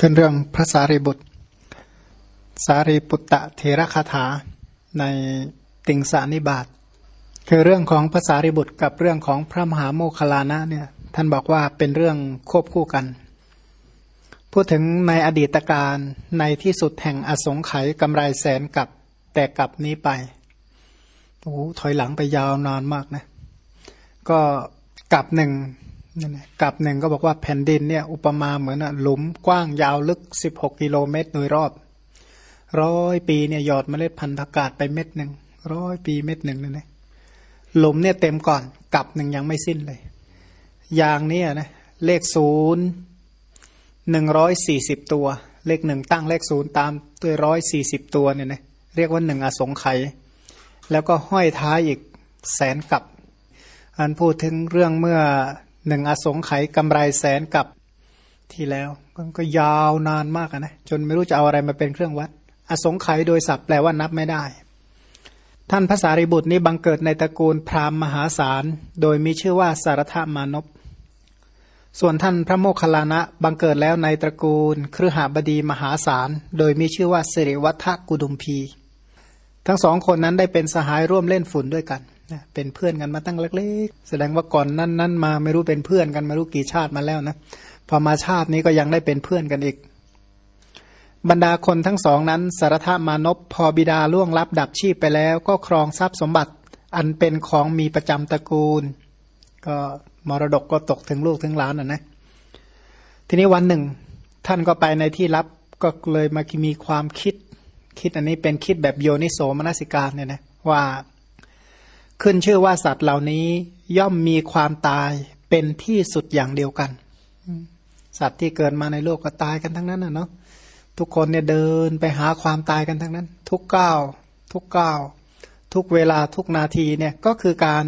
ขึ้นเรื่องพระสารีบุตร สารีปุตตะเทระคาถาในติงสานิบาตคือเรื่องของพระสารีบุตรกับเรื่องของพระมหาโมคลานะเนี่ยท่านบอกว่าเป็นเรื่องควบคู่กัน พูดถึงในอดีตการในที่สุดแห่งอสงไขยกำไรแสนกับแต่กับนี้ไปโอ้ถอยหลังไปยาวนานมากนะ ก็กับหนึ่ง นั่นแหละกับหนึ่งก็บอกว่าแผ่นดินเนี่ยอุปมาเหมือนหลุมกว้างยาวลึกสิบหกกิโลเมตรโดยรอบร้อยปีเนี่ยหยอดเมล็ดพันธุ์ผักกาดไปเม็ดหนึ่งร้อยปีเม็ดหนึ่งเลยนะหลุมเนี่ยเต็มก่อนกับหนึ่งยังไม่สิ้นเลยอย่างนี้นะเลขศูนย์หนึ่งร้อยสี่สิบตัว เลขหนึ่งตั้งเลขศูนย์ตามด้วยร้อยสี่สิบตัวเนี่ยนะเรียกว่าหนึ่งอสงไขยแล้วก็ห้อยท้ายอีกแสนกับอันพูดถึงเรื่องเมื่อ หนึ่งอสงไขยกำไรแสนกับที่แล้วก็ยาวนานมากนะจนไม่รู้จะเอาอะไรมาเป็นเครื่องวัด อสงไขยโดยศัพท์แปลว่านับไม่ได้ ท่านภาษาริบุตรนี้บังเกิดในตระกูลพราหมณ์มหาศาล โดยมีชื่อว่าสารธมานพส่วนท่านพระโมคคัลลานะบังเกิดแล้วในตระกูลครือหาบดีมหาศาล โดยมีชื่อว่าสิริวัฒกุดุมพี ทั้งสองคนนั้นได้เป็นสหายร่วมเล่นฝุ่นด้วยกัน เป็นเพื่อนกันมาตั้งเล็กๆ แสดงว่าก่อนนั้นนั้นมาไม่รู้เป็นเพื่อนกันไม่รู้กี่ชาติมาแล้วนะพอมาชาตินี้ก็ยังได้เป็นเพื่อนกันอีก บรรดาคนทั้งสองนั้น สารธามานพพอบิดาล่วงลับดับชีพไปแล้ว ก็ครองทรัพย์สมบัติ อันเป็นของมีประจำตระกูล ก็มรดกก็ตกถึงลูกถึงหลานอะนะทีนี้วันหนึ่ง ท่านก็ไปในที่ลับก็เลยมามีความคิด คิดอันนี้เป็นคิดแบบโยนิโสมนสิการเนี่ยนะว่า ขึ้นชื่อว่าสัตว์เหล่านี้ย่อมมีความตายเป็นที่สุดอย่างเดียวกัน สัตว์ที่เกิดมาในโลกก็ตายกันทั้งนั้นนะเนาะทุกคนเนี่ยเดินไปหาความตายกันทั้งนั้น ทุกก้าวทุกก้าวทุกเวลาทุกนาทีเนี่ยก็คือการ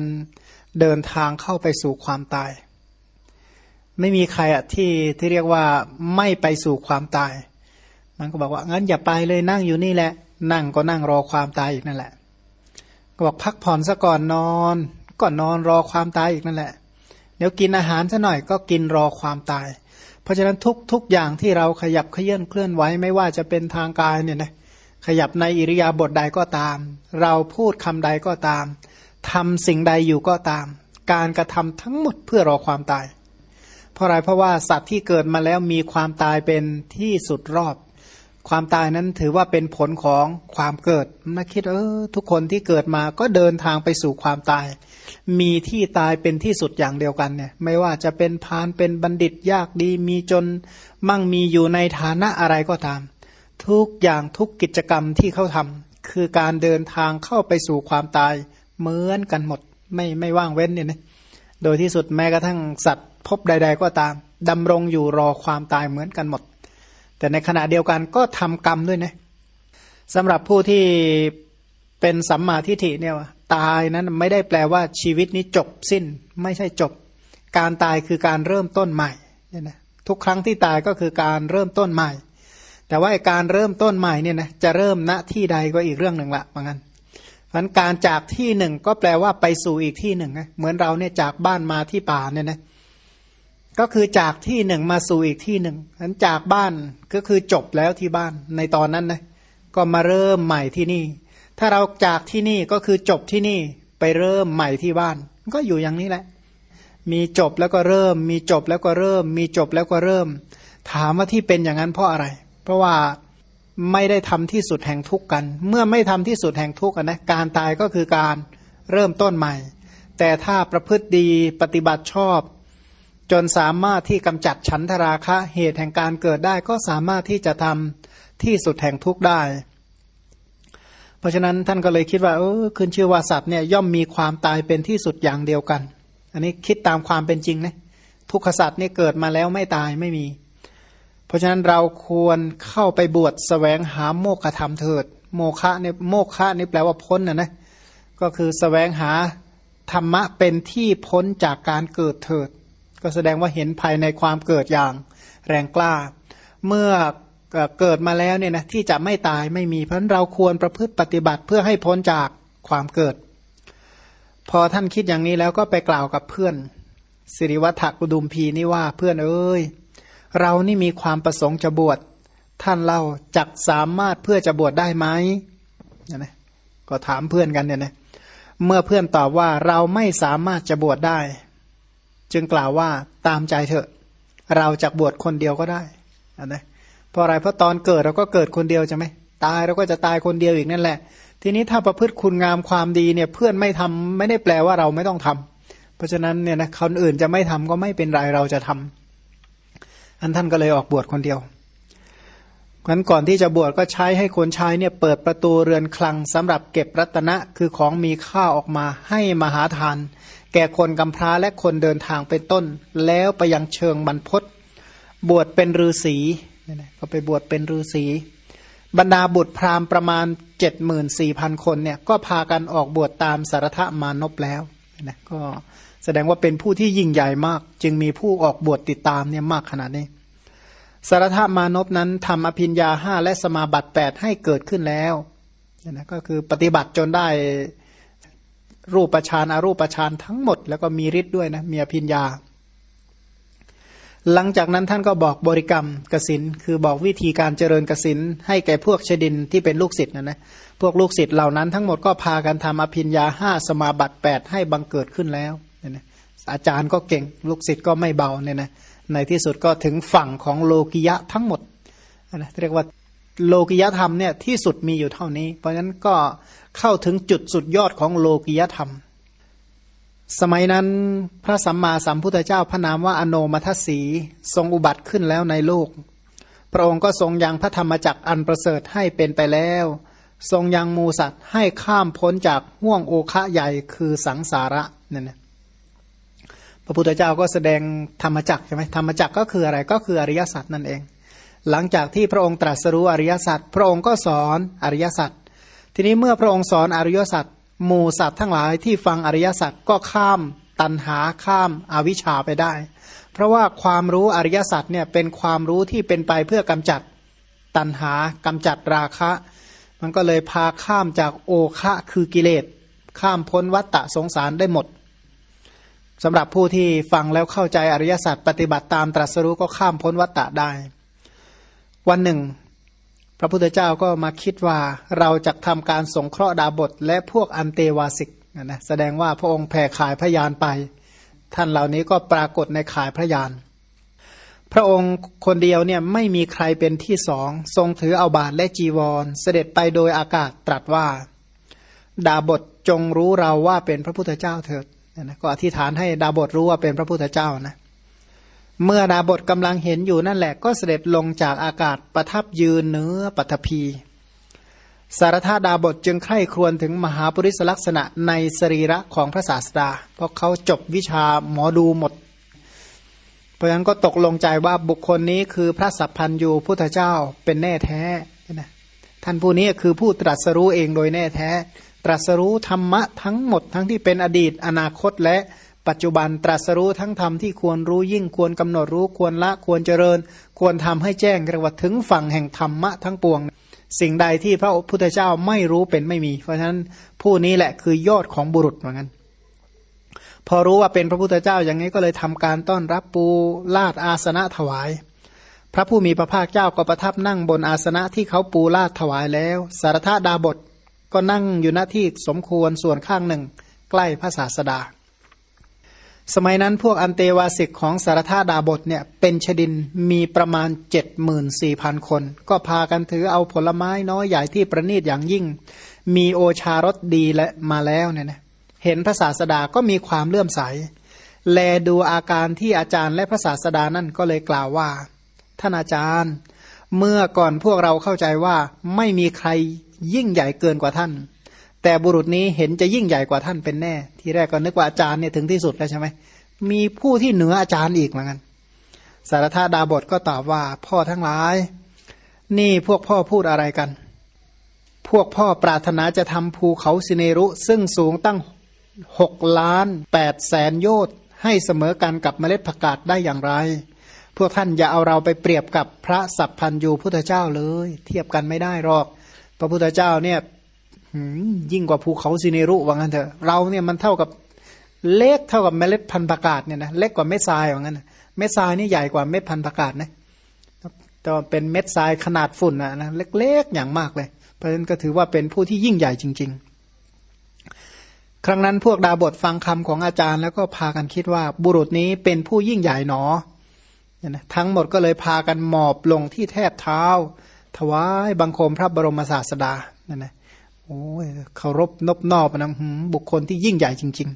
เดินทางเข้าไปสู่ความตาย ไม่มีใครอะที่ที่เรียกว่าไม่ไปสู่ความตาย มันก็บอกว่างั้นอย่าไปเลยนั่งอยู่นี่แหละ นั่งก็นั่งรอความตายอีกนั่นแหละ ก็บอกพักผ่อนซะก่อนนอนก่อนนอนรอความตายอีกนั่นแหละ เดี๋ยวกินอาหารซะหน่อยก็กินรอความตาย เพราะฉะนั้นทุกทุกอย่างที่เราขยับเขยื่อนเคลื่อนไหวไม่ว่าจะเป็นทางกายเนี่ยนะขยับในอิริยาบถใดก็ตาม เราพูดคำใดก็ตามทำสิ่งใดอยู่ก็ตาม การกระทำทั้งหมดเพื่อรอความตาย เพราะอะไรเพราะว่าสัตว์ที่เกิดมาแล้วมีความตายเป็นที่สุดรอบ ความตายนั้นถือว่าเป็นผลของความเกิดมาคิดเออทุกคนที่เกิดมาก็เดินทางไปสู่ความตาย มีที่ตายเป็นที่สุดอย่างเดียวกันเนี่ย ไม่ว่าจะเป็นพานเป็นบัณฑิตยากดี มีจนมั่งมีอยู่ในฐานะอะไรก็ตาม ทุกอย่างทุกกิจกรรมที่เขาทำคือการเดินทางเข้าไปสู่ความตายเหมือนกันหมด ไม่ไม่ว่างเว้นเนี่ยนะโดยที่สุดแม้กระทั่งสัตว์พบใด ๆ ก็ตามดำรงอยู่รอความตายเหมือนกันหมด แต่ในขณะเดียวกันก็ทำกรรมด้วยนะสำหรับผู้ที่เป็นสัมมาทิฏฐิเนี่ยตายนั้นไม่ได้แปลว่าชีวิตนี้จบสิ้น ไม่ใช่จบ การตายคือการเริ่มต้นใหม่เนี่ยนะทุกครั้งที่ตายก็คือการเริ่มต้นใหม่ แต่ว่าการเริ่มต้นใหม่เนี่ยนะจะเริ่มณที่ใดก็อีกเรื่องหนึ่งละเหมือนกันเพราะการจากที่หนึ่งก็แปลว่าไปสู่อีกที่หนึ่งนะเหมือนเราเนี่ยจากบ้านมาที่ป่าเนี่ยนะ ก็คือจากที่หนึ่งมาสู่อีกที่หนึ่งนั้นจากบ้านก็คือจบแล้วที่บ้านในตอนนั้นนะก็มาเริ่มใหม่ที่นี่ ถ้าเราจากที่นี่ก็คือจบที่นี่ไปเริ่มใหม่ที่บ้าน ก็อยู่อย่างนี้แหละ มีจบแล้วก็เริ่ม มีจบแล้วก็เริ่ม มีจบแล้วก็เริ่ม ถามว่าที่เป็นอย่างนั้นเพราะอะไร เพราะว่าไม่ได้ทำที่สุดแห่งทุกข์กัน เมื่อไม่ทำที่สุดแห่งทุกข์นะการตายก็คือการเริ่มต้นใหม่ แต่ถ้าประพฤติดีปฏิบัติชอบ จนสามารถที่กำจัดฉันทราคะเหตุแห่งการเกิดได้ก็สามารถที่จะทำที่สุดแห่งทุกข์ได้ เพราะฉะนั้นท่านก็เลยคิดว่าเออขึ้นชื่อว่าสัตว์เนี่ยย่อมมีความตายเป็นที่สุดอย่างเดียวกัน อันนี้คิดตามความเป็นจริงนะทุกขสัตว์เนี่ยเกิดมาแล้วไม่ตายไม่มี เพราะฉะนั้นเราควรเข้าไปบวชแสวงหาโมฆะธรรมเถิด โมฆะเนี่ยโมฆะนี่แปลว่าพ้นนะนะก็คือแสวงหาธรรมะเป็นที่พ้นจากการเกิดเถิด ก็แสดงว่าเห็นภายในความเกิดอย่างแรงกล้า เมื่อเกิดมาแล้วเนี่ยนะที่จะไม่ตายไม่มีเพราะเราควรประพฤติปฏิบัติเพื่อให้พ้นจากความเกิด พอท่านคิดอย่างนี้แล้วก็ไปกล่าวกับเพื่อน สิริวัฒกุดุมพีนี่ว่าเพื่อนเอ้ยเรานี่มีความประสงค์จะบวชท่านเล่าจักสามารถเพื่อจะบวชได้ไหมเนี่ยนะก็ถามเพื่อนกันเนี่ยนะเมื่อเพื่อนตอบว่าเราไม่สามารถจะบวชได้ จึงกล่าวว่าตามใจเถอะ เราจะบวชคนเดียวก็ได้นะเพราะอะไรเพราะตอนเกิดเราก็เกิดคนเดียวใช่ไหมตายเราก็จะตายคนเดียวอีกนั่นแหละ ทีนี้ถ้าประพฤติคุณงามความดีเนี่ยเพื่อนไม่ทำไม่ได้แปลว่าเราไม่ต้องทำเพราะฉะนั้นเนี่ยนะคนอื่นจะไม่ทำก็ไม่เป็นไรเราจะทำอันท่านก็เลยออกบวชคนเดียวนั้นก่อนที่จะบวชก็ใช้ให้คนใช้เนี่ยเปิดประตูเรือนคลังสำหรับเก็บรัตนะคือของมีค่าออกมาให้มหาทาน ก่คนกำพร้าและคนเดินทางเป็นต้น แล้วไปยังเชิงบรรพศบวชเป็นฤาษีก็ไปบวชเป็นฤาษีบรรดาบุตรพราหมณ์ประมาณเจ็ดหมื่นสี่พันคนเนี่ยก็พากันออกบวชตามสารทมานพแล้วนะก็แสดงว่าเป็นผู้ที่ยิ่งใหญ่มาก จึงมีผู้ออกบวชติดตามเนี่ยมากขนาดนี้ สารทมานพนั้นทำอภิญญาห้าและสมาบัติแปดให้เกิดขึ้นแล้วนะก็คือปฏิบัติจนได้ รูปฌานอารูปฌานทั้งหมด แล้วก็มีฤทธิ์ด้วยนะมีอภิญญา หลังจากนั้นท่านก็บอกบริกรรมกสินคือบอกวิธีการเจริญกสินให้แก่พวกชดินที่เป็นลูกศิษย์นะนะพวกลูกศิษย์เหล่านั้นทั้งหมดก็พากันทำอภิญญาห้าสมาบัติแปดให้บังเกิดขึ้นแล้วเนี่ยนะอาจารย์ก็เก่งลูกศิษย์ก็ไม่เบาเนี่ยนะในที่สุดก็ถึงฝั่งของโลกิยะทั้งหมดนะเรียกว่า โลกิยธรรมเนี่ยที่สุดมีอยู่เท่านี้ เพราะฉะนั้นก็เข้าถึงจุดสุดยอดของโลกิยธรรม สมัยนั้นพระสัมมาสัมพุทธเจ้าพระนามว่าอโนมัทสีทรงอุบัติขึ้นแล้วในโลก พระองค์ก็ทรงยังพระธรรมจักรอันประเสริฐให้เป็นไปแล้ว ทรงยังมูสัตว์ให้ข้ามพ้นจากห่วงโอคะใหญ่คือสังสาระนั่นนะพระพุทธเจ้าก็แสดงธรรมจักรใช่ไหมธรรมจักรก็คืออะไรก็คืออริยสัจนั่นเอง หลังจากที่พระองค์ตรัสรู้อริยสัจพระองค์ก็สอนอริยสัจทีนี้เมื่อพระองค์สอนอริยสัจหมู่สัตว์ทั้งหลายที่ฟังอริยสัจก็ข้ามตันหาข้ามอาวิชชาไปได้ เพราะว่าความรู้อริยสัจเนี่ยเป็นความรู้ที่เป็นไปเพื่อกำจัดตันหากำจัดราคะ มันก็เลยพาข้ามจากโอคะคือกิเลส ข้ามพ้นวัตตะสงสารได้หมดสำหรับผู้ที่ฟังแล้วเข้าใจอริยสัจปฏิบัติตามตรัสรู้ก็ข้ามพ้นวัตตะได้ วันหนึ่ง พระพุทธเจ้าก็มาคิดว่าเราจะทำการสงเคราะห์ดาบท และพวกอันเตวาสิกนะแสดงว่าพระองค์แผ่ขายพระยานไป ท่านเหล่านี้ก็ปรากฏในขายพระยานพระองค์คนเดียวเนี่ยไม่มีใครเป็นที่สอง ทรงถือเอาบาทและจีวร เสด็จไปโดยอากาศตรัสว่า ดาบทจงรู้เราว่าเป็นพระพุทธเจ้าเถิดนะก็อธิษฐานให้ดาบทรู้ว่าเป็นพระพุทธเจ้านะ เมื่อดาบทกำลังเห็นอยู่นั่นแหละ ก็เสด็จลงจากอากาศประทับยืนเนื้อปัทภีสารธาดาบทจึงใคร่ครวญถึงมหาปริศลักษณะในสรีระของพระศาสดา เพราะเขาจบวิชาหมอดูหมด เพราะฉะนั้นก็ตกลงใจว่าบุคคลนี้คือพระสัพพันยูพุทธเจ้าเป็นแน่แท้นะท่านผู้นี้คือผู้ตรัสรู้เองโดยแน่แท้ ตรัสรู้ธรรมะทั้งหมดทั้งที่เป็นอดีตอนาคตและ ปัจจุบันตรัสรู้ทั้งธรรมที่ควรรู้ยิ่งควรกำหนดรู้ควรละควรเจริญ ควรทำให้แจ้งเรียกว่าถึงฝั่งแห่งธรรมะทั้งปวง สิ่งใดที่พระพุทธเจ้าไม่รู้เป็นไม่มี เพราะฉะนั้นผู้นี้แหละคือยอดของบุรุษเหมือนกันพอรู้ว่าเป็นพระพุทธเจ้าอย่างนี้ก็เลยทำการต้อนรับปูลาดอาสนะถวาย พระผู้มีพระภาคเจ้าก็ประทับนั่งบนอาสนะที่เขาปูลาดถวายแล้ว สารธาดาบทก็นั่งอยู่หน้าที่สมควรส่วนข้างหนึ่ง ใกล้พระศาสดา สมัยนั้นพวกอันเตวาสิกของสารธาดาบทเนี่ยเป็นชดินมีประมาณเจ็ดหมื่นสี่พันคน ก็พากันถือเอาผลไม้น้อยใหญ่ที่ประณีตอย่างยิ่ง มีโอชารสดีและมาแล้วเนี่ยนะเห็นพระศาสดาก็มีความเลื่อมใส แลดูอาการที่อาจารย์และพระศาสดานั่นก็เลยกล่าวว่า ท่านอาจารย์ เมื่อก่อนพวกเราเข้าใจว่าไม่มีใครยิ่งใหญ่เกินกว่าท่าน แต่บุรุษนี้เห็นจะยิ่งใหญ่กว่าท่านเป็นแน่ ที่แรกก็นึกว่าอาจารย์เนี่ยถึงที่สุดแล้วใช่ไหมมีผู้ที่เหนืออาจารย์อีกเหมือนกันสารธาดาบทก็ตอบว่า พ่อทั้งหลาย นี่พวกพ่อพูดอะไรกัน พวกพ่อปรารถนาจะทำภูเขาสิเนรุ ซึ่งสูงตั้งหกล้านแปดแสนโยชน์ให้เสมอกันกับเมล็ดผักกาดได้อย่างไร พวกท่านอย่าเอาเราไปเปรียบกับพระสัพพันยูพุทธเจ้าเลย เทียบกันไม่ได้หรอก พระพุทธเจ้าเนี่ย ยิ่งกว่าภูเขาซิเนรุว่างั้นเถอะเราเนี่ยมันเท่ากับเล็กเท่ากับเมล็ดพันธุ์ผักกาดเนี่ยนะเล็กกว่าเม็ดทรายว่างั้นเม็ดทรายนี่ใหญ่กว่าเม็ดพันธุ์ผักกาดนะจะเป็นเม็ดทรายขนาดฝุ่นนะนะเล็กๆอย่างมากเลย เพราะฉะนั้นก็ถือว่าเป็นผู้ที่ยิ่งใหญ่จริง ๆ ครั้งนั้นพวกดาบทฟังคำของอาจารย์ แล้วก็พากันคิดว่าบุรุษนี้เป็นผู้ยิ่งใหญ่หนอนะทั้งหมดก็เลยพากันหมอบลงที่แทบเท้า ถวายบังคมพระบรมศาสดานั่นนะ โอ้ยเคารพนบนอบนะบุคคลที่ยิ่งใหญ่จริง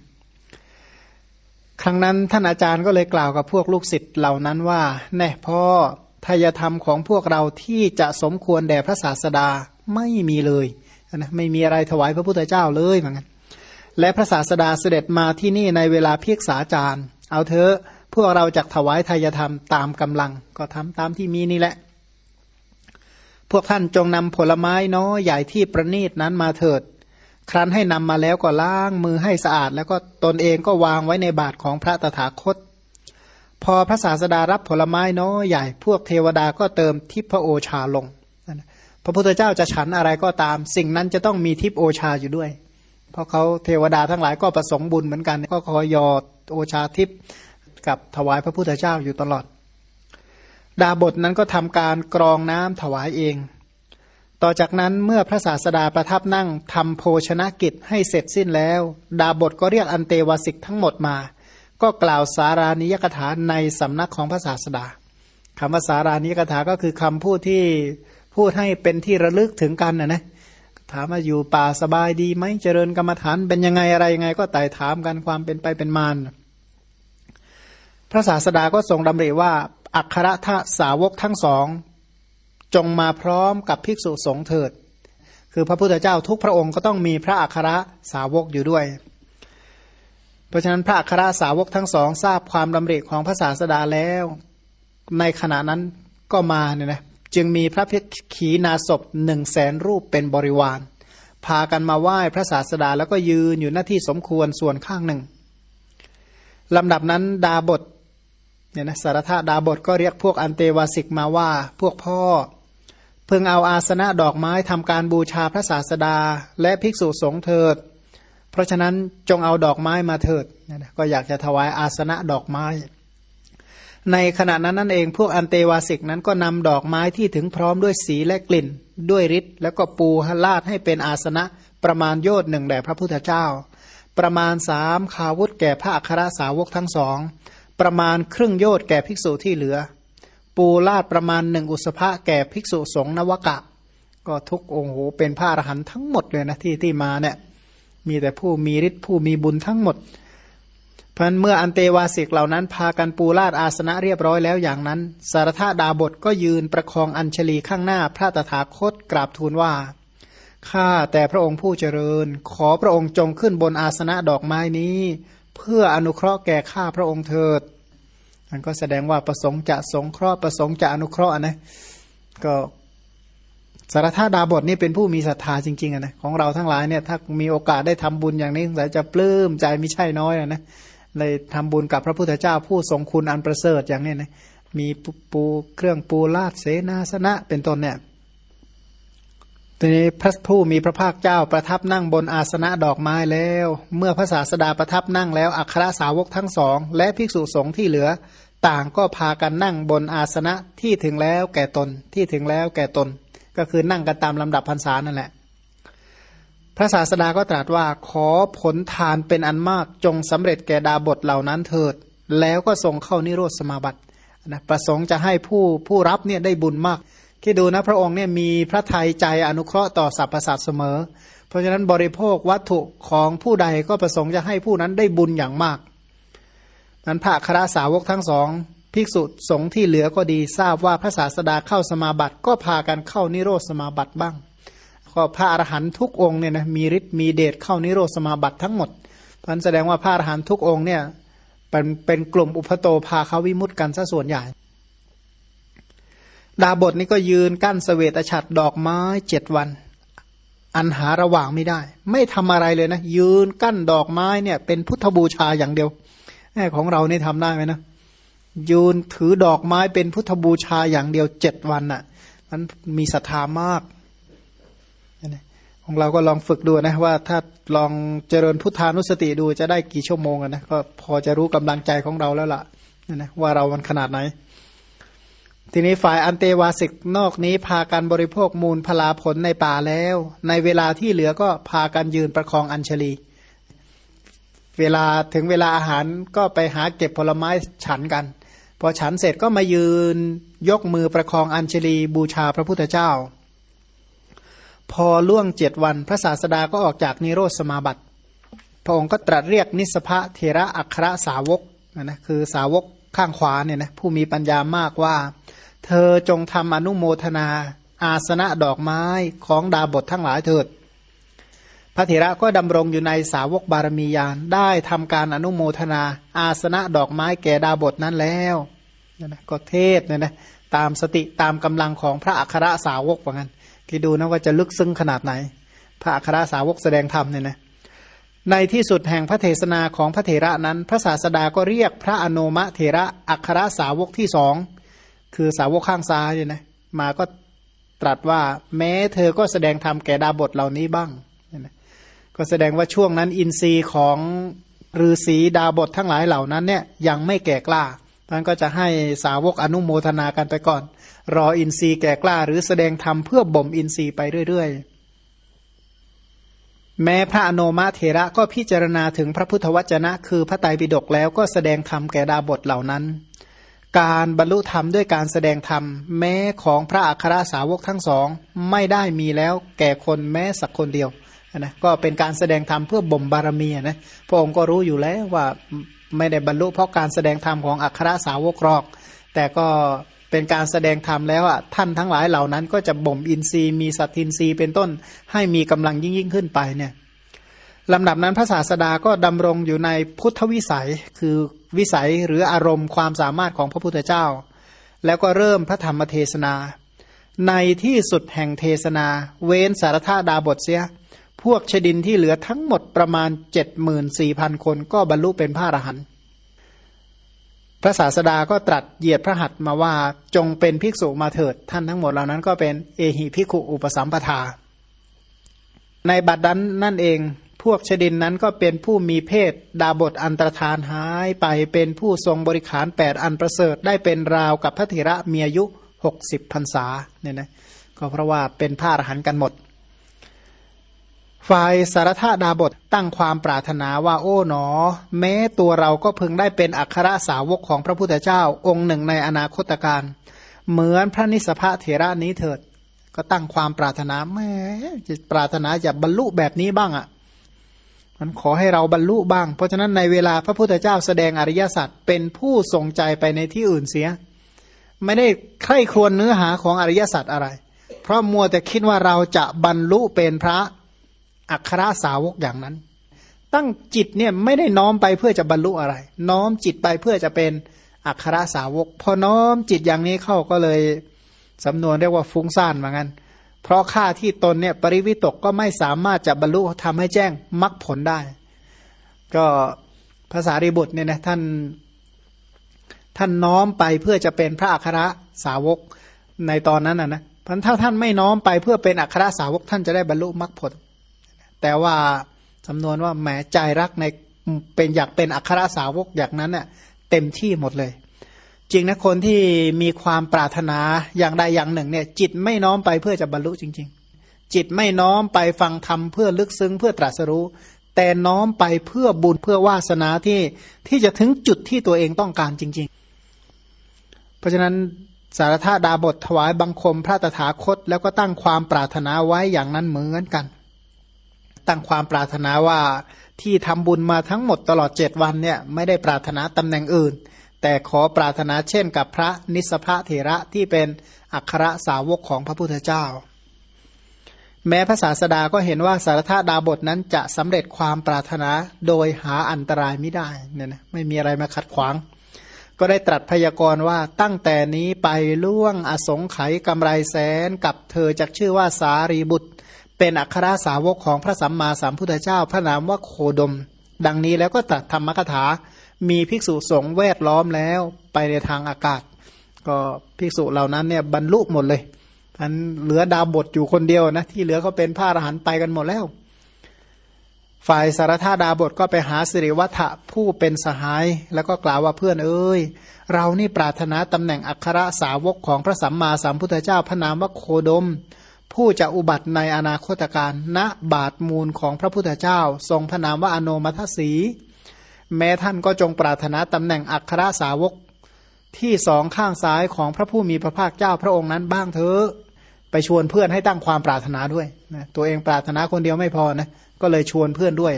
ๆ ครั้งนั้นท่านอาจารย์ก็เลยกล่าวกับพวกลูกศิษย์เหล่านั้นว่า แน่พ่อทายธรรมของพวกเราที่จะสมควรแด่พระศาสดาไม่มีเลยนะไม่มีอะไรถวายพระพุทธเจ้าเลยเหมือนกันและพระศาสดาเสด็จมาที่นี่ในเวลาเพียกษาจารย์ เอาเถอะพวกเราจะถวายทายธรรมตามกำลัง ก็ทำตามที่มีนี่แหละ พวกท่านจงนำผลไม้น้อยใหญ่ที่ประณีตนั้นมาเถิด ครั้นให้นำมาแล้วก็ล้างมือให้สะอาด แล้วก็ตนเองก็วางไว้ในบาทของพระตถาคต พอพระศาสดารับผลไม้น้อยใหญ่ พวกเทวดาก็เติมทิพโอชาลง พระพุทธเจ้าจะฉันอะไรก็ตาม สิ่งนั้นจะต้องมีทิพโอชาอยู่ด้วย เพราะเขาเทวดาทั้งหลายก็ประสงค์บุญเหมือนกัน ก็ขอยอดโอชาทิพกับถวายพระพุทธเจ้าอยู่ตลอด ดาบทนั้นก็ทำการกรองน้ำถวายเอง ต่อจากนั้นเมื่อพระศาสดาประทับนั่งทำโภชนะกิจให้เสร็จสิ้นแล้ว ดาบทก็เรียกอันเตวสิกทั้งหมดมา ก็กล่าวสารานิยกถาในสำนักของพระศาสดาคำว่าสารานิยกถาก็คือคำพูดที่พูดให้เป็นที่ระลึกถึงกันนะนะถามว่าอยู่ป่าสบายดีไหมเจริญกรรมฐานเป็นยังไงอะไรยังไง ก็ไต่ถามกันความเป็นไปเป็นมานพระศาสดาก็ทรงดำริว่า อัครทะสาวกทั้งสอง จงมาพร้อมกับภิกษุสงฆ์เถิด คือพระพุทธเจ้าทุกพระองค์ก็ต้องมีพระอัครสาวกอยู่ด้วย เพราะฉะนั้นพระอัครสาวกทั้งสอง ทราบความดำริของพระศาสดาแล้ว ในขณะนั้นก็มาเนี่ยนะจึงมีพระพิขีนาศพหนึ่งแสนรูปเป็นบริวาร พากันมาไหว้พระศาสดาแล้วก็ยืนอยู่หน้าที่สมควรส่วนข้างหนึ่งลำดับนั้นดาบท เนี่ยนะสารธาดาบทก็เรียกพวกอันเตวาสิกมาว่าพวกพ่อ เพิ่งเอาอาสนะดอกไม้ทำการบูชาพระศาสดา และภิกษุสงฆ์เถิด เพราะฉะนั้นจงเอาดอกไม้มาเถิดเนี่ยนะก็อยากจะถวายอาสนะดอกไม้ ในขณะนั้นนั่นเองพวกอันเตวาสิกนั้นก็นำดอกไม้ที่ถึงพร้อมด้วยสีและกลิ่น ด้วยฤทธิ์แล้วก็ปูลาดให้เป็นอาสนะประมาณโยชน์หนึ่งแด่พระพุทธเจ้า ประมาณสามคาวุธแก่พระอัครสาวกทั้งสอง ประมาณครึ่งโยชน์แก่ภิกษุที่เหลือ ปูลาดประมาณหนึ่งอุสภะแก่ภิกษุสงฆ์นวกะ ก็ทุกองค์โหเป็นพระอรหันต์ทั้งหมดเลยนะที่ที่มาเนี่ยมีแต่ผู้มีฤทธิ์ผู้มีบุญทั้งหมดพันเมื่ออันเตวาสิกเหล่านั้น พากันปูลาดอาสนะเรียบร้อยแล้วอย่างนั้น สารธาดาบทก็ยืนประคองอัญชลีข้างหน้าพระตถาคตกราบทูลว่าข้าแต่พระองค์ผู้เจริญ ขอพระองค์จงขึ้นบนอาสนะดอกไม้นี้ เพื่ออนุเคราะห์แก่ข้าพระองค์เถิดมันก็แสดงว่าประสงค์จะสงเคราะห์ประสงค์จะอนุเคราะห์นะก็สารธาดาบทนี่เป็นผู้มีศรัทธาจริงๆนะของเราทั้งหลายเนี่ยถ้ามีโอกาสได้ทำบุญอย่างนี้สงสัยจะปลื้มใจไม่ใช่น้อยนะเลยทำบุญกับพระพุทธเจ้าผู้ทรงคุณอันประเสริฐอย่างนี้นะมีปูเครื่องปูลาดเสนาสนะเป็นต้นเนี่ย ทีนี้พระผู้มีพระภาคเจ้าประทับนั่งบนอาสนะดอกไม้แล้ว เมื่อพระศาสดาประทับนั่งแล้วอัครสาวกทั้งสอง และภิกษุสงฆ์ที่เหลือ ต่างก็พากันนั่งบนอาสนะที่ถึงแล้วแก่ตนที่ถึงแล้วแก่ตน ก็คือนั่งกันตามลำดับพรรษานั่นแหละ พระศาสดาก็ตรัสว่าขอผลทานเป็นอันมากจงสำเร็จแก่ดาบทเหล่านั้นเถิด แล้วก็ส่งเข้านิโรธสมาบัตินะประสงค์จะให้ผู้ผู้รับเนี่ยได้บุญมาก คิดดูนะพระองค์เนี่ยมีพระทัยใจอนุเคราะห์ต่อสรรพสัตว์เสมอ เพราะฉะนั้นบริโภควัตถุของผู้ใดก็ประสงค์จะให้ผู้นั้นได้บุญอย่างมาก นั้นพระคราสาวกทั้งสองภิกษุสงฆ์ที่เหลือก็ดีทราบว่าพระศาสดาเข้าสมาบัติก็พากันเข้านิโรธสมาบัติบ้าง ก็พระอรหันตุกองเนี่ยนะมีฤทธิ์มีเดชเข้านิโรธสมาบัติทั้งหมดพันแสดงว่าพระอรหันตุกองเนี่ยเป็นเป็นกลุ่มอุปโตภาคาวิมุตต์กันซะส่วนใหญ่ ดาบทนี้ก็ยืนกั้นสเสวตฉัตรดอกไม้เจ็ดวัน อันหาระหว่างไม่ได้ ไม่ทำอะไรเลยนะ ยืนกั้นดอกไม้เนี่ย เป็นพุทธบูชาอย่างเดียวแม่ของเรานี่ทำได้ไหมนะยืนถือดอกไม้เป็นพุทธบูชาอย่างเดียวเจ็ดวันอะ่ะมันมีศรัทธามากของเราก็ลองฝึกดูนะว่าถ้าลองเจริญพุทธานุสติดูจะได้กี่ชั่วโมงนะก็พอจะรู้กำลังใจของเราแล้วล่ะนะว่าเรามันขนาดไหน ทีนี้ฝ่ายอันเตวาสิกนอกนี้พากันบริโภคมูลพลาผลในป่าแล้ว ในเวลาที่เหลือก็พากันยืนประคองอัญชลี เวลาถึงเวลาอาหารก็ไปหาเก็บผลไม้ฉันกัน พอฉันเสร็จก็มายืนยกมือประคองอัญชลีบูชาพระพุทธเจ้า พอล่วงเจ็ดวันพระศาสดาก็ออกจากนิโรธสมาบัติ พระองค์ก็ตรัสเรียกนิสภะเทระอัครสาวกนะนะคือสาวกข้างขวาเนี่ยนะผู้มีปัญญามากว่า เธอจงทำอนุโมทนา อาสนะดอกไม้ของดาบททั้งหลายเถิด พระเถระก็ดำรงอยู่ในสาวกบารมียานได้ทำการอนุโมทนา อาสนะดอกไม้แก่ดาบทนั้นแล้วนะก็เทศเนี่ยนะตามสติตามกำลังของพระอัครสาวกว่างั้นคิดดูนะว่าจะลึกซึ้งขนาดไหน พระอัครสาวกแสดงธรรมเนี่ยนะในที่สุดแห่งพระเทศนาของพระเถระนั้น พระศาสดาก็เรียกพระอนุมะเถระอัครสาวกที่สอง คือสาวกข้างซ้ายเนี่ยนะมาก็ตรัสว่าแม้เธอก็แสดงธรรมแก่ดาบทเหล่านี้บ้างนะก็แสดงว่าช่วงนั้นอินทรีย์ของฤาษีดาบททั้งหลายเหล่านั้นเนี่ยยังไม่แก่กล้าท่านก็จะให้สาวกอนุโมทนากันไปก่อน รออินทรีย์แก่กล้า หรือแสดงธรรมเพื่อบ่มอินทรีย์ไปเรื่อยๆ แม้พระอนุมาเถระก็พิจารณาถึงพระพุทธวจนะ คือพระไตรปิฎกแล้วก็แสดงธรรมแก่ดาบทเหล่านั้น การบรรลุธรรมด้วยการแสดงธรรม แม้ของพระอัครสาวกทั้งสอง ไม่ได้มีแล้วแก่คนแม้สักคนเดียวนะก็เป็นการแสดงธรรมเพื่อบ่มบารมีนะพระองค์ก็รู้อยู่แล้วว่าไม่ได้บรรลุเพราะการแสดงธรรมของอัครสาวกรอก แต่ก็เป็นการแสดงธรรมแล้วอะท่านทั้งหลายเหล่านั้นก็จะบ่มอินทรีย์มีสัตทินทรีย์เป็นต้นให้มีกำลังยิ่งยิ่งขึ้นไปเนี่ย ลำดับนั้นพระศาสดาก็ดำรงอยู่ในพุทธวิสัย คือวิสัยหรืออารมณ์ความสามารถของพระพุทธเจ้า แล้วก็เริ่มพระธรรมเทศนา ในที่สุดแห่งเทศนา เว้นสารธาดาบทเสีย พวกชดินที่เหลือทั้งหมดประมาณเจ็ดหมื่นสี่พันคนก็บรรลุเป็นพระอรหันต์พระศาสดาก็ตรัสเหยียดพระหัตถ์มาว่าจงเป็นภิกษุมาเถิด ท่านทั้งหมดเหล่านั้นก็เป็นเอหิภิกขุอุปสัมปทา ในบัดนั้นนั่นเอง พวกชดินนั้นก็เป็นผู้มีเพศ ดาบทอันตรธานหายไปเป็นผู้ทรงบริขารแปดอันประเสริฐได้เป็นราวกับพระเถระมีอายุหกสิบพรรษาเนี่ยนะก็เพราะว่าเป็นพระอรหันต์กันหมด ฝ่ายสารธาดาบทตั้งความปรารถนาว่าโอ้หนอ แม้ตัวเราก็พึงได้เป็นอัครสาวกของพระพุทธเจ้าองค์หนึ่งในอนาคตการเหมือนพระนิสพะเถระนี้เถิด ก็ตั้งความปรารถนาแม้จะปรารถนาจะบรรลุแบบนี้บ้างอะ่ะ มันขอให้เราบรรลุบ้าง เพราะฉะนั้นในเวลาพระพุทธเจ้าแสดงอริยสัจเป็นผู้ทรงใจไปในที่อื่นเสีย ไม่ได้ใคร่ครวญเนื้อหาของอริยสัจอะไร เพราะมัวแต่คิดว่าเราจะบรรลุเป็นพระอัครสาวกอย่างนั้น ตั้งจิตเนี่ยไม่ได้น้อมไปเพื่อจะบรรลุอะไร น้อมจิตไปเพื่อจะเป็นอัครสาวก พอน้อมจิตอย่างนี้เข้าก็เลยสำนวนเรียกว่าฟุ้งซ่านเหมือนกัน เพราะค่าที่ตนเนี่ยปริวิตกก็ไม่สามารถจะบรรลุทำให้แจ้งมรรคผลได้ ก็ภาษาริบุตรเนี่ยนะท่านท่านน้อมไปเพื่อจะเป็นพระอัครสาวกในตอนนั้นนะนะพันถ้าท่านไม่น้อมไปเพื่อเป็นอัครสาวกท่านจะได้บรรลุมรรคผล แต่ว่าจำนวนว่าแหมใจรักในเป็นอยากเป็นอัครสาวกอย่างนั้นเน่ยเต็มที่หมดเลย จริงนะคนที่มีความปรารถนาอย่างใดอย่างหนึ่งเนี่ยจิตไม่น้อมไปเพื่อจะบรรลุจริง ๆ จิตไม่น้อมไปฟังธรรมเพื่อลึกซึ้งเพื่อตรัสรู้ แต่น้อมไปเพื่อบุญเพื่อวาสนาที่ที่จะถึงจุดที่ตัวเองต้องการจริง ๆ เพราะฉะนั้นสารธาดาบทถวายบังคมพระตถาคต แล้วก็ตั้งความปรารถนาไว้อย่างนั้นเหมือนกัน ตั้งความปรารถนาว่าที่ทำบุญมาทั้งหมดตลอดเจ็ดวันเนี่ยไม่ได้ปรารถนาตำแหน่งอื่น แต่ขอปรารถนาเช่นกับพระนิสพระเถระที่เป็นอัครสาวกของพระพุทธเจ้า แม้พระศาสดาก็เห็นว่าสารธาดาบทนั้นจะสำเร็จความปรารถนาโดยหาอันตรายไม่ได้เนี่ยนะไม่มีอะไรมาขัดขวาง ก็ได้ตรัสพยากรณ์ว่าตั้งแต่นี้ไปล่วงอสงไขยกำไรแสนกับเธอจะชื่อว่าสารีบุตร เป็นอัครสาวกของพระสัมมาสัมพุทธเจ้า พระนามว่าโคดม ดังนี้แล้วก็ตรัสธรรมกถา มีภิกษุสงฆ์แวดล้อมแล้วไปในทางอากาศ ก็ภิกษุเหล่านั้นเนี่ยบรรลุหมดเลยอันเหลือดาวบทอยู่คนเดียวนะที่เหลือเขาเป็นพระอรหันต์ไปกันหมดแล้ว ฝ่ายสารธาดาบทก็ไปหาสิริวัฒผู้เป็นสหาย แล้วก็กล่าวว่าเพื่อนเอ้ย เรานี่ปรารถนาตำแหน่งอัครสาวกของพระสัมมาสัมพุทธเจ้าพระนามว่าโคดมผู้จะอุบัติในอนาคตการณบาทมูลของพระพุทธเจ้า ทรงพระนามว่าอโนมัทสี แม้ท่านก็จงปรารถนาตำแหน่งอัครสาวกที่สองข้างซ้ายของพระผู้มีพระภาคเจ้าพระองค์นั้นบ้างเถอะไปชวนเพื่อนให้ตั้งความปรารถนาด้วยนะตัวเองปรารถนาคนเดียวไม่พอนะก็เลยชวนเพื่อนด้วย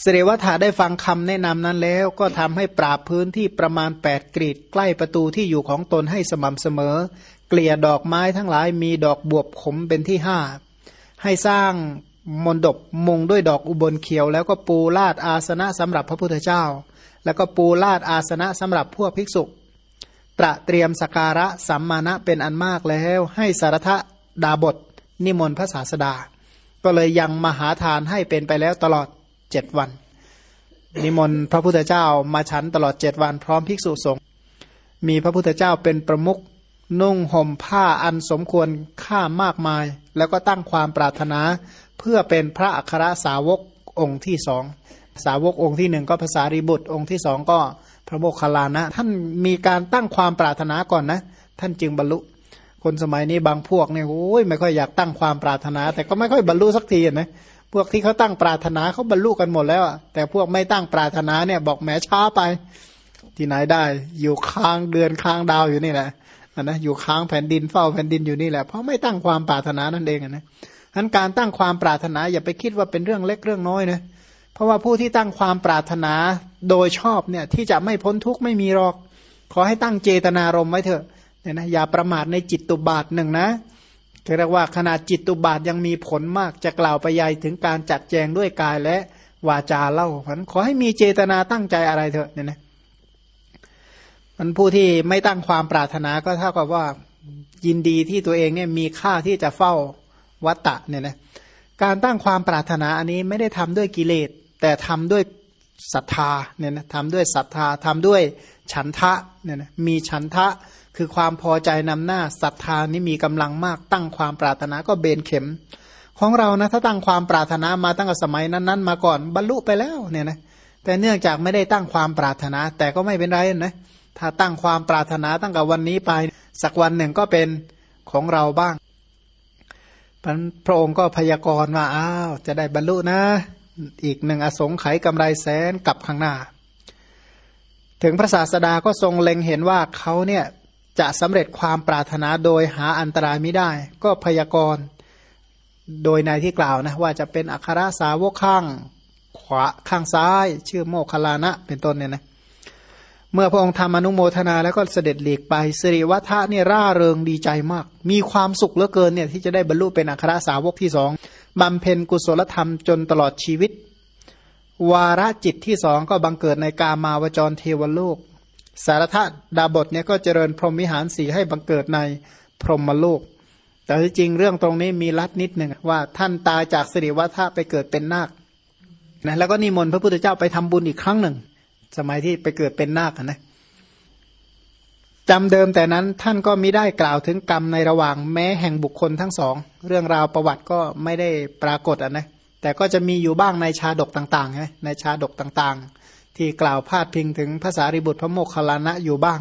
เสเรวัฏาได้ฟังคำแนะนำนั้นแล้ว ก็ทำให้ปราบพื้นที่ประมาณแปดกรีดใกล้ประตูที่อยู่ของตนให้สม่ำเสมอ เกลี่ยดอกไม้ทั้งหลายมีดอกบวบขมเป็นที่ห้าให้สร้าง มนดบมงด้วยดอกอุบลเขียว แล้วก็ปูลาดอาสนะสำหรับพระพุทธเจ้า แล้วก็ปูลาดอาสนะสำหรับพวกภิกษุ ตระเตรียมสการะสัมมาณะเป็นอันมากแล้ว ให้สารทะดาบท นิมนต์พระศาสดา ก็เลยยังมหาทานให้เป็นไปแล้วตลอดเจ็ดวัน นิมนต์พระพุทธเจ้ามาฉันตลอดเจ็ดวันพร้อมภิกษุสงฆ์มีพระพุทธเจ้าเป็นประมุข นุ่งห่มผ้าอันสมควรค่ามากมาย แล้วก็ตั้งความปรารถนาเพื่อเป็นพระอัครสาวกองค์ที่สองสาวกองค์ที่หนึ่งก็ภาษารีบุตรองค์ที่สองก็พระโมคคัลลานะ ท่านมีการตั้งความปรารถนาก่อนนะ ท่านจึงบรรลุ คนสมัยนี้บางพวกเนี่ยโอ้ยไม่ค่อยอยากตั้งความปรารถนา แต่ก็ไม่ค่อยบรรลุสักทีนะพวกที่เขาตั้งปรารถนาเขาบรรลุกันหมดแล้วแต่พวกไม่ตั้งปรารถนาเนี่ยบอกแหมช้าไป ที่ไหนได้ อยู่ค้างเดือนค้างดาวอยู่นี่แหละ นะอยู่ค้างแผ่นดินเฝ้าแผ่นดินอยู่นี่แหละเพราะไม่ตั้งความปรารถนานั่นเองนะทั้นการตั้งความปรารถนาอย่าไปคิดว่าเป็นเรื่องเล็กเรื่องน้อยนะเพราะว่าผู้ที่ตั้งความปรารถนาโดยชอบเนี่ยที่จะไม่พ้นทุกข์ไม่มีหรอก ขอให้ตั้งเจตนารมไว้เถอะเนี่ยนะอย่าประมาทในจิตตุบาทหนึ่งนะเรียกว่าขนาดจิตตุบาทยังมีผลมากจะกล่าวไปยัยถึงการจัดแจงด้วยกายและวาจาเล่าพันขอให้มีเจตนาตั้งใจอะไรเถอะเนี่ยนะ มันผู้ที่ไม่ตั้งความปรารถนาก็เท่ากับว่ายินดีที่ตัวเองเนี่ยมีค่าที่จะเฝ้าวัตตะเนี่ยนะการตั้งความปรารถนาอันนี้ไม่ได้ทำด้วยกิเลส แต่ทำด้วยศรัทธาเนี่ยนะทำด้วยศรัทธาทำด้วยฉันทะเนี่ยนะมีฉันทะคือความพอใจนำหน้าศรัทธานี้มีกำลังมาก ตั้งความปรารถนาก็เบนเข็ม ของเรานะถ้าตั้งความปรารถนามาตั้งแต่สมัยนั้นๆมาก่อนบรรลุไปแล้วเนี่ยนะแต่เนื่องจากไม่ได้ตั้งความปรารถนา แต่ก็ไม่เป็นไรนะ ถ้าตั้งความปรารถนาตั้งแต่วันนี้ไป สักวันหนึ่งก็เป็นของเราบ้างพระองค์ก็พยากรณ์ว่าอ้าวจะได้บรรลุนะ อีกหนึ่งอสงไขยกำไรแสนกับข้างหน้า ถึงพระศาสดาก็ทรงเล็งเห็นว่าเขาเนี่ยจะสำเร็จความปรารถนาโดยหาอันตรายไม่ได้ ก็พยากรณ์โดยในที่กล่าวนะว่าจะเป็นอัครสาวกข้างขวาข้างซ้าย ชื่อโมคลานะเป็นต้นเนี่ยนะ เมื่อพระองค์ทำอนุโมทนาแล้วก็เสด็จหลีกไปสิริวัฒะเนี่ยร่าเริงดีใจมาก มีความสุขเหลือเกินเนี่ยที่จะได้บรรลุเป็นอัครสาวกที่สองบำเพ็ญกุศลธรรมจนตลอดชีวิต วาระจิตที่สองก็บังเกิดในกามาวจรเทวโลก สารทดาบทเนี่ยก็เจริญพรหมวิหารสีให้บังเกิดในพรหมโลก แต่ที่จริงเรื่องตรงนี้มีลัดนิดหนึ่งว่าท่านตายจากสิริวัฒะไปเกิดเป็นนาคนะแล้วก็นิมนต์พระพุทธเจ้าไปทำบุญอีกครั้งหนึ่ง สมัยที่ไปเกิดเป็นนาคนะจำเดิมแต่นั้นท่านก็มิได้กล่าวถึงกรรมในระหว่างแม้แห่งบุคคลทั้งสอง เรื่องราวประวัติก็ไม่ได้ปรากฏอะนะแต่ก็จะมีอยู่บ้างในชาดกต่างๆไงในชาดกต่างๆ ที่กล่าวพาดพิงถึงภาษาริบุตรพระโมคคัลลานะอยู่บ้าง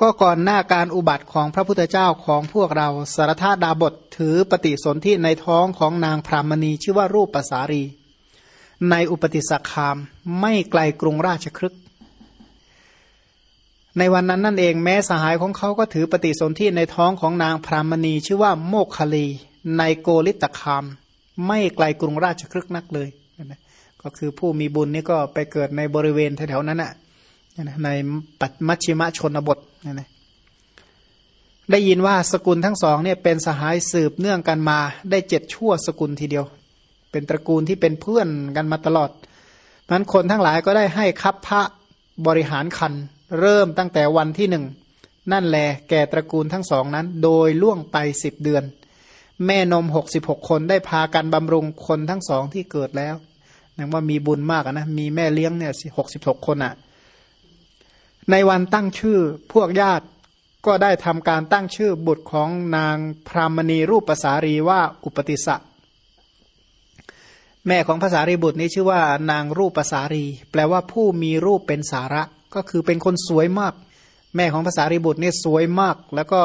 ก็ก่อนหน้าการอุบัติของพระพุทธเจ้าของพวกเราสารธาดาบทถือปฏิสนธิในท้องของนางพรามณีชื่อว่ารูปปสารี ในอุปติสักคามไม่ไกลกรุงราชครึก ในวันนั้นนั่นเองแม้สหายของเขาก็ถือปฏิสนธิในท้องของนางพรามณีชื่อว่าโมกคลี ในโกลิตคาม ไม่ไกลกรุงราชครึกนักเลยนะก็คือผู้มีบุญนี่ก็ไปเกิดในบริเวณแถวๆนั้นนะในปัตมัชิมะชนบทนะนะได้ยินว่าสกุลทั้งสองเนี่ยเป็นสหายสืบเนื่องกันมาได้เจ็ดชั่วสกุลทีเดียว เป็นตระกูลที่เป็นเพื่อนกันมาตลอดนั้นคนทั้งหลายก็ได้ให้คับพระบริหารคัน เริ่มตั้งแต่วันที่หนึ่งนั่นแหลแก่ตระกูลทั้งสองนั้น โดยล่วงไปสิบเดือน แม่นมหกสิบหกคนได้พากันบำรุงคนทั้งสองที่เกิดแล้วนับว่ามีบุญมากนะมีแม่เลี้ยงเนี่ยหกสิบหกคนอะ่ะ ในวันตั้งชื่อพวกญาติก็ได้ทำการตั้งชื่อบุตรของนางพรามณีรูปภาษารีว่าอุปติสะ แม่ของภาษารีบุตรนี้ชื่อว่านางรูปภาษารี แปลว่าผู้มีรูปเป็นสาระ ก็คือเป็นคนสวยมาก แม่ของภาษารีบุตรนี่สวยมาก แล้วก็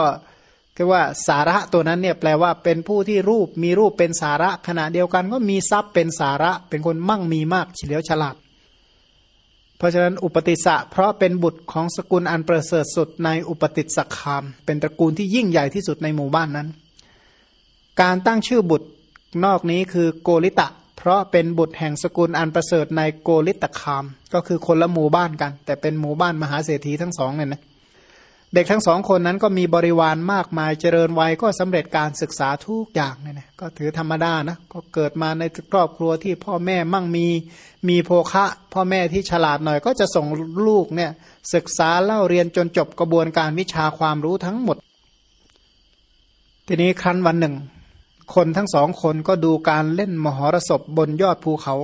คือว่าสาระตัวนั้นเนี่ยแปลว่าเป็นผู้ที่รูปมีรูปเป็นสาระ ขณะเดียวกันก็มีทรัพย์เป็นสาระ เป็นคนมั่งมีมากเฉลียวฉลาด เพราะฉะนั้นอุปติสะเพราะเป็นบุตรของสกุลอันประเสริฐสุดในอุปติสคาม เป็นตระกูลที่ยิ่งใหญ่ที่สุดในหมู่บ้านนั้น การตั้งชื่อบุตรนอกนี้คือโกริตะ เพราะเป็นบุตรแห่งสกุลอันประเสริฐในโกริตคาม ก็คือคนละหมู่บ้านกัน แต่เป็นหมู่บ้านมหาเศรษฐีทั้งสองเนี่ยนะเด็กทั้งสองคนนั้นก็มีบริวารมากมายเจริญวัยก็สำเร็จการศึกษาทุกอย่างเนี่ยนะก็ถือธรรมดานะก็เกิดมาในครอบครัวที่พ่อแม่มั่งมีมีโภคะ พ่อแม่ที่ฉลาดหน่อย ก็จะส่งลูกเนี่ยศึกษาเล่าเรียนจนจบกระบวนการวิชาความรู้ทั้งหมด ทีนี้ครั้นวันหนึ่ง คนทั้งสองคนก็ดูการเล่นมหรสพบนยอดภูเขา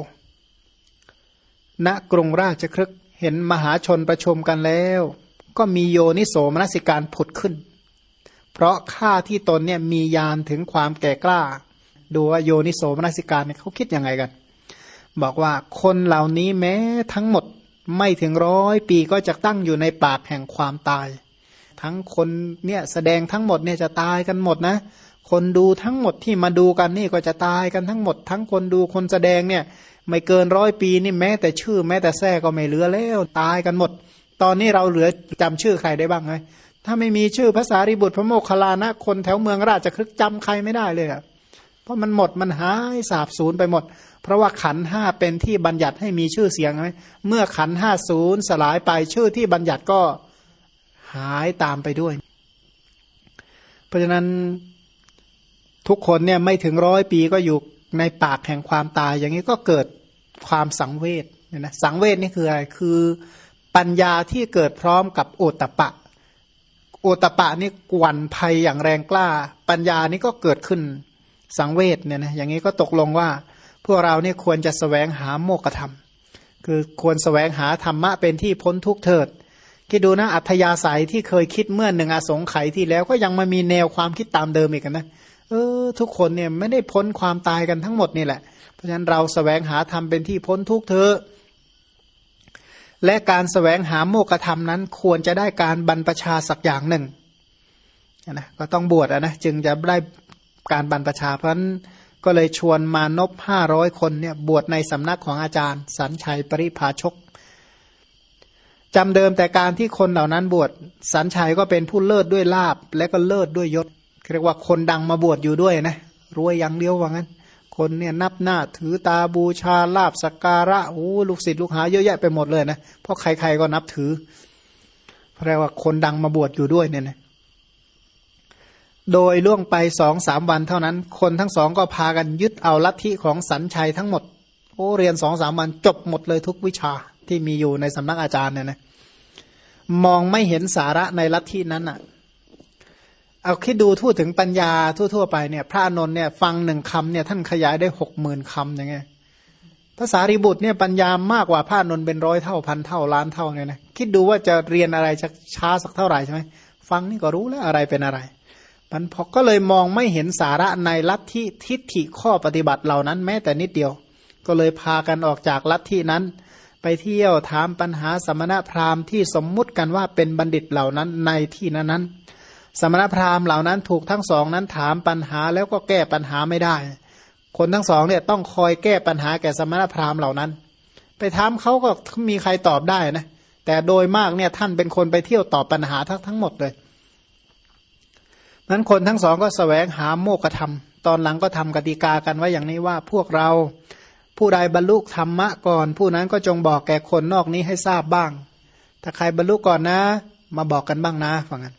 ณกรุงราชครึกเห็นมหาชนประชุมกันแล้ว ก็มีโยนิโสมนสิการผุดขึ้น เพราะข้าที่ตนเนี่ยมียานถึงความแก่กล้า ดูว่าโยนิโสมนสิการเนี่ยเขาคิดยังไงกัน บอกว่าคนเหล่านี้แม้ทั้งหมดไม่ถึงร้อยปีก็จะตั้งอยู่ในปากแห่งความตาย ทั้งคนเนี่ยแสดงทั้งหมดเนี่ยจะตายกันหมดนะ คนดูทั้งหมดที่มาดูกันนี่ก็จะตายกันทั้งหมด ทั้งคนดูคนแสดงเนี่ย ไม่เกินร้อยปีนี่แม้แต่ชื่อ แม้แต่แท้ก็ไม่เหลือแล้วตายกันหมด ตอนนี้เราเหลือจำชื่อใครได้บ้างไหมถ้าไม่มีชื่อภาษาริบุตรพระโมคคัลลานะ คนแถวเมืองราชครึกจำใครไม่ได้เลยอะเพราะมันหมดมันหายสาบสูญไปหมด เพราะว่าขันห้าเป็นที่บัญญัติให้มีชื่อเสียงไหมเมื่อขันห้าศูนย์สลายไปชื่อที่บัญญัติก็หายตามไปด้วย เพราะฉะนั้น ทุกคนเนี่ยไม่ถึงร้อยปีก็อยู่ในปากแห่งความตาย อย่างนี้ก็เกิดความสังเวชเนี่ยนะสังเวชนี่คืออะไรคือปัญญาที่เกิดพร้อมกับโอตปะ โอตปะนี่กวนภัยอย่างแรงกล้า ปัญญานี่ก็เกิดขึ้นสังเวชเนี่ยนะอย่างนี้ก็ตกลงว่า พวกเราเนี่ยควรจะสแสวงหาโมกธรรม คือควรสแสวงหาธรรมะเป็นที่พ้นทุกเถิดคิดดูนะอัธยาศัยที่เคยคิดเมื่อหนึ่งอสงไขยที่แล้วก็ยังมามีแนวความคิดตามเดิมอีกนะเออทุกคนเนี่ยไม่ได้พ้นความตายกันทั้งหมดนี่แหละ เพราะฉะนั้นเราสแสวงหาธรรมเป็นที่พ้นทุกเถอและการสแสวงหาโมกธรรมนั้นควรจะได้การบรรพชาสักอย่างหนึ่งนะก็ต้องบวชนะจึงจะได้การบรรพชาเพราะนั้นก็เลยชวนมานพห้าร้อยคนเนี่ยบวชในสำนักของอาจารย์ สันชัยปริภาชกจำเดิมแต่การที่คนเหล่านั้นบวชสันชัยก็เป็นผู้เลิศด้วยลาบและก็เลิศด้วยยศ เรียกว่าคนดังมาบวชอยู่ด้วยนะรวยอย่างเดียวว่างั้น คนเนี่ยนับหน้าถือตาบูชาลาบสักการะโอ้ลูกศิษย์ลูกหาเยอะแยะไปหมดเลยนะเพราะใครๆก็นับถือเพราะว่าคนดังมาบวชอยู่ด้วยเนี่ยนะโดยล่วงไปสองสามวันเท่านั้น คนทั้งสองก็พากันยึดเอาลัทธิของสันชัยทั้งหมดโอ้เรียนสองสามวันจบหมดเลยทุกวิชาที่มีอยู่ในสำนักอาจารย์เนี่ยนะมองไม่เห็นสาระในลัทธินั้นอะ เอาคิดดูทูดถึงปัญญาทั่วๆไปเนี่ยพระนนท์เนี่ยฟังหนึ่งคำเนี่ยท่านขยายได้หกหมื่นคำอย่างเงี้ยภาษาริบุตรเนี่ยปัญญามากกว่าพระนนท์เป็นร้อยเท่าพันเท่าล้านเท่าเนี่ยนะคิดดูว่าจะเรียนอะไรจะช้าสักเท่าไหร่ใช่ไหมฟังนี่ก็รู้แล้วอะไรเป็นอะไรมันพอก็เลยมองไม่เห็นสาระในลัทธิทิฏฐิข้อปฏิบัติเหล่านั้นแม้แต่นิดเดียว ก็เลยพากันออกจากลัทธินั้น ไปเที่ยวถามปัญหาสมณพราหมณ์ที่สมมุติกันว่าเป็นบัณฑิตเหล่านั้นในที่นั้นนั้น สมณพราหมณ์เหล่านั้นถูกทั้งสองนั้นถามปัญหาแล้วก็แก้ปัญหาไม่ได้ คนทั้งสองเนี่ยต้องคอยแก้ปัญหาแก่สมณพราหมณ์เหล่านั้น ไปถามเขาก็มีใครตอบได้นะแต่โดยมากเนี่ยท่านเป็นคนไปเที่ยวตอบปัญหาทั้งทั้งหมดเลยนั้นคนทั้งสองก็สแสวงหาโมกธรรม ตอนหลังก็ทำกติกากันไว้อย่างนี้ว่าพวกเราผู้ใดบรรลุธรรมะก่อน ผู้นั้นก็จงบอกแก่คนนอกนี้ให้ทราบบ้าง ถ้าใครบรรลุก่อนนะ มาบอกกันบ้างนะฟังกัน